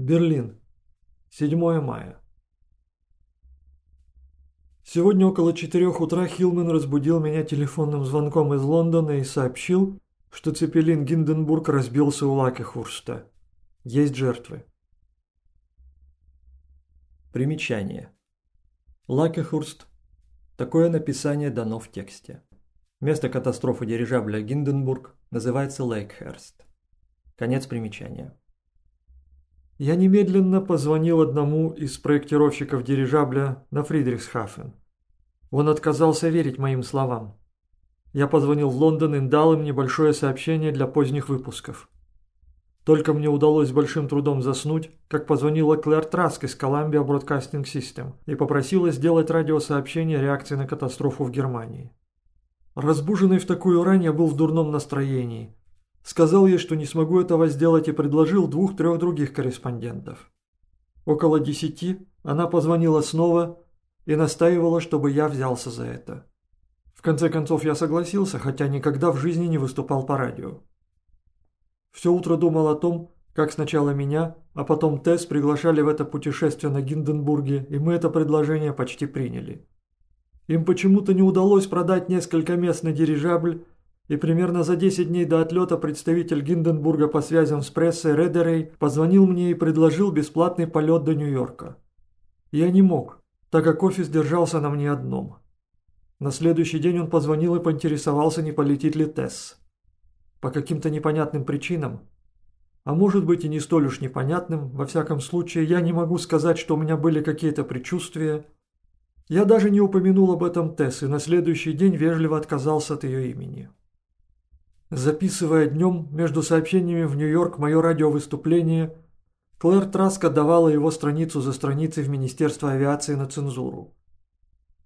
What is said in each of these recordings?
Берлин. 7 мая. Сегодня около четырех утра Хилман разбудил меня телефонным звонком из Лондона и сообщил, что цепелин Гинденбург разбился у Лакехурста. Есть жертвы. Примечание. Лакехурст. Такое написание дано в тексте. Место катастрофы дирижабля Гинденбург называется Лейкхерст. Конец примечания. Я немедленно позвонил одному из проектировщиков дирижабля на Фридрихсхафен. Он отказался верить моим словам. Я позвонил в Лондон и дал им небольшое сообщение для поздних выпусков. Только мне удалось большим трудом заснуть, как позвонила Клэр Траск из Columbia Broadcasting System и попросила сделать радиосообщение реакции на катастрофу в Германии. Разбуженный в такую рань я был в дурном настроении – Сказал ей, что не смогу этого сделать и предложил двух-трех других корреспондентов. Около десяти она позвонила снова и настаивала, чтобы я взялся за это. В конце концов я согласился, хотя никогда в жизни не выступал по радио. Все утро думал о том, как сначала меня, а потом Тесс приглашали в это путешествие на Гинденбурге, и мы это предложение почти приняли. Им почему-то не удалось продать несколько мест на дирижабль, и примерно за 10 дней до отлета представитель Гинденбурга по связям с прессой Редерей позвонил мне и предложил бесплатный полет до Нью-Йорка. Я не мог, так как офис держался на мне одном. На следующий день он позвонил и поинтересовался, не полетит ли Тесс. По каким-то непонятным причинам, а может быть и не столь уж непонятным, во всяком случае, я не могу сказать, что у меня были какие-то предчувствия. Я даже не упомянул об этом Тесс и на следующий день вежливо отказался от ее имени. Записывая днем между сообщениями в Нью-Йорк мое радиовыступление, Клэр Траск отдавала его страницу за страницей в Министерство авиации на цензуру.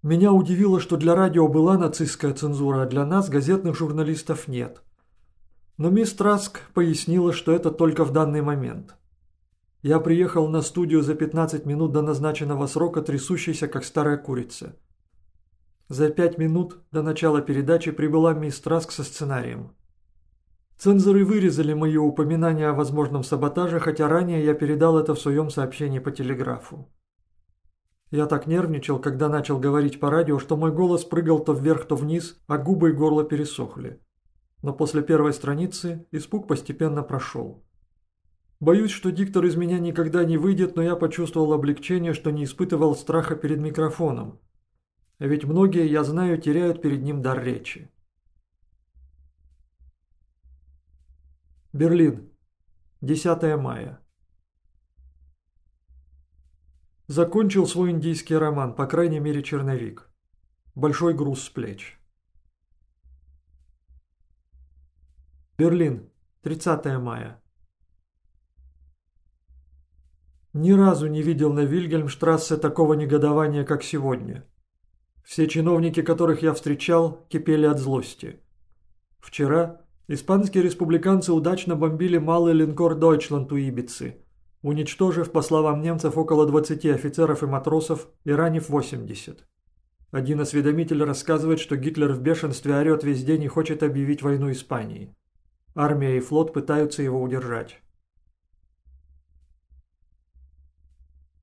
Меня удивило, что для радио была нацистская цензура, а для нас, газетных журналистов, нет. Но мисс Траск пояснила, что это только в данный момент. Я приехал на студию за 15 минут до назначенного срока, трясущийся, как старая курица. За пять минут до начала передачи прибыла мисс Траск со сценарием. Цензоры вырезали мои упоминания о возможном саботаже, хотя ранее я передал это в своем сообщении по телеграфу. Я так нервничал, когда начал говорить по радио, что мой голос прыгал то вверх, то вниз, а губы и горло пересохли. Но после первой страницы испуг постепенно прошел. Боюсь, что диктор из меня никогда не выйдет, но я почувствовал облегчение, что не испытывал страха перед микрофоном. Ведь многие, я знаю, теряют перед ним дар речи. Берлин. 10 мая. Закончил свой индийский роман, по крайней мере черновик. Большой груз с плеч. Берлин. 30 мая. Ни разу не видел на Вильгельмштрассе такого негодования, как сегодня. Все чиновники, которых я встречал, кипели от злости. Вчера Испанские республиканцы удачно бомбили малый линкор «Дойчланд» у Ибицы, уничтожив, по словам немцев, около 20 офицеров и матросов и ранив 80. Один осведомитель рассказывает, что Гитлер в бешенстве орет весь день и хочет объявить войну Испании. Армия и флот пытаются его удержать.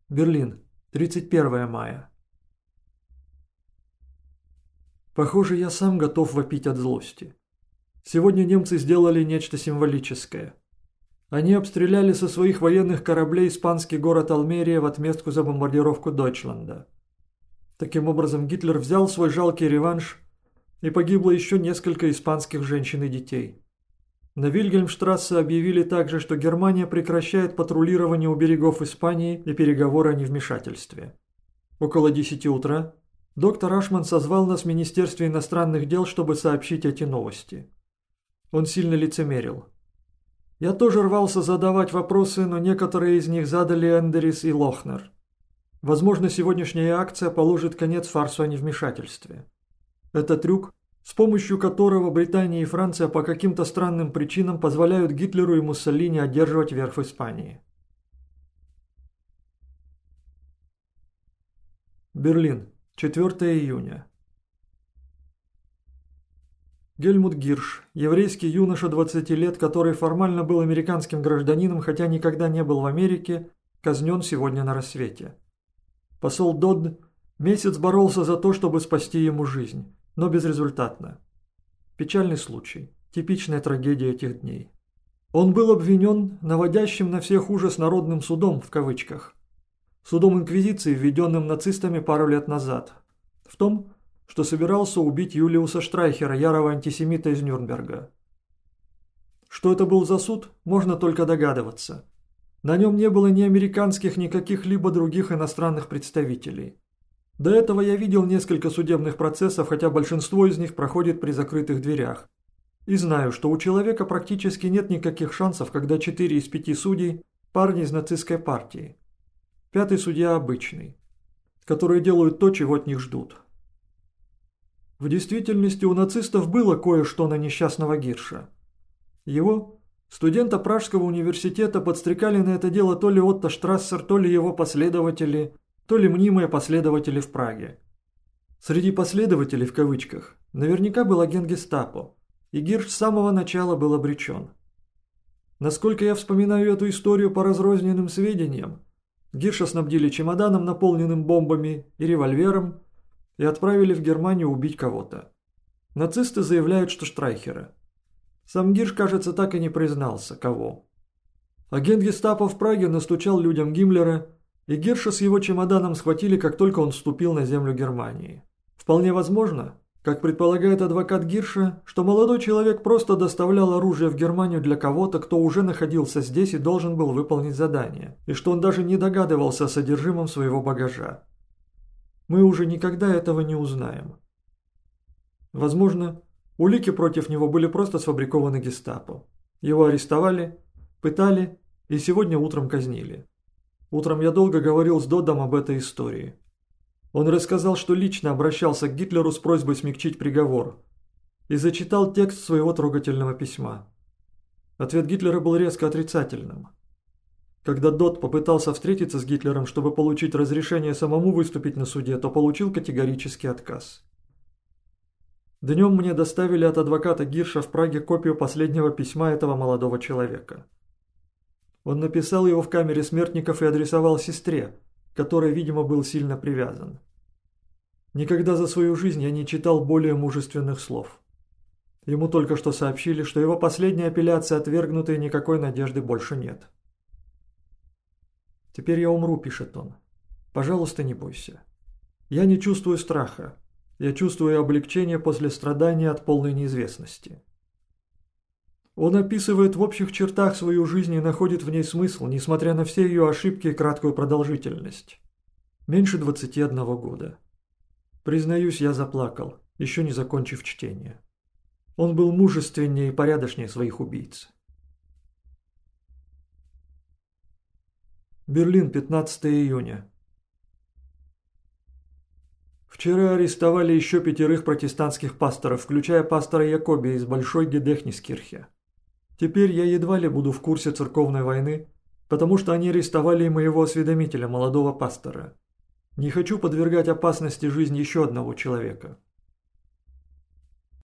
Берлин, 31 мая. Похоже, я сам готов вопить от злости. Сегодня немцы сделали нечто символическое. Они обстреляли со своих военных кораблей испанский город Алмерия в отместку за бомбардировку Дойчланда. Таким образом, Гитлер взял свой жалкий реванш, и погибло еще несколько испанских женщин и детей. На Вильгельмштрассе объявили также, что Германия прекращает патрулирование у берегов Испании и переговоры о невмешательстве. Около 10 утра доктор Ашман созвал нас в Министерстве иностранных дел, чтобы сообщить эти новости. Он сильно лицемерил. Я тоже рвался задавать вопросы, но некоторые из них задали Эндерис и Лохнер. Возможно, сегодняшняя акция положит конец фарсу о невмешательстве. Это трюк, с помощью которого Британия и Франция по каким-то странным причинам позволяют Гитлеру и Муссолини одерживать верх в Испании. Берлин, 4 июня. Гельмут Гирш, еврейский юноша 20 лет, который формально был американским гражданином, хотя никогда не был в Америке, казнен сегодня на рассвете. Посол Додд месяц боролся за то, чтобы спасти ему жизнь, но безрезультатно. Печальный случай, типичная трагедия этих дней. Он был обвинен наводящим на всех ужас народным судом, в кавычках. Судом Инквизиции, введенным нацистами пару лет назад. В том, что собирался убить Юлиуса Штрайхера, ярого антисемита из Нюрнберга. Что это был за суд, можно только догадываться. На нем не было ни американских, ни каких-либо других иностранных представителей. До этого я видел несколько судебных процессов, хотя большинство из них проходит при закрытых дверях. И знаю, что у человека практически нет никаких шансов, когда четыре из пяти судей – парни из нацистской партии. Пятый судья обычный, которые делают то, чего от них ждут. В действительности у нацистов было кое-что на несчастного Гирша. Его, студента Пражского университета, подстрекали на это дело то ли Отто Штрассер, то ли его последователи, то ли мнимые последователи в Праге. Среди последователей, в кавычках, наверняка был агент гестапо – и Гирш с самого начала был обречен. Насколько я вспоминаю эту историю по разрозненным сведениям, Гирша снабдили чемоданом, наполненным бомбами и револьвером, и отправили в Германию убить кого-то. Нацисты заявляют, что Штрайхера. Сам Гирш, кажется, так и не признался, кого. Агент гестапо в Праге настучал людям Гиммлера, и Гирша с его чемоданом схватили, как только он вступил на землю Германии. Вполне возможно, как предполагает адвокат Гирша, что молодой человек просто доставлял оружие в Германию для кого-то, кто уже находился здесь и должен был выполнить задание, и что он даже не догадывался о содержимом своего багажа. Мы уже никогда этого не узнаем. Возможно, улики против него были просто сфабрикованы гестапо. Его арестовали, пытали и сегодня утром казнили. Утром я долго говорил с Додом об этой истории. Он рассказал, что лично обращался к Гитлеру с просьбой смягчить приговор и зачитал текст своего трогательного письма. Ответ Гитлера был резко отрицательным. Когда Дот попытался встретиться с Гитлером, чтобы получить разрешение самому выступить на суде, то получил категорический отказ. Днем мне доставили от адвоката Гирша в Праге копию последнего письма этого молодого человека. Он написал его в камере смертников и адресовал сестре, которой, видимо, был сильно привязан. Никогда за свою жизнь я не читал более мужественных слов. Ему только что сообщили, что его последняя апелляция отвергнута и никакой надежды больше нет. «Теперь я умру», – пишет он. «Пожалуйста, не бойся. Я не чувствую страха. Я чувствую облегчение после страдания от полной неизвестности». Он описывает в общих чертах свою жизнь и находит в ней смысл, несмотря на все ее ошибки и краткую продолжительность. Меньше 21 года. Признаюсь, я заплакал, еще не закончив чтение. Он был мужественнее и порядочнее своих убийц. Берлин, 15 июня. Вчера арестовали еще пятерых протестантских пасторов, включая пастора Якоби из Большой Гедехнискирхе. Теперь я едва ли буду в курсе церковной войны, потому что они арестовали моего осведомителя, молодого пастора. Не хочу подвергать опасности жизнь еще одного человека.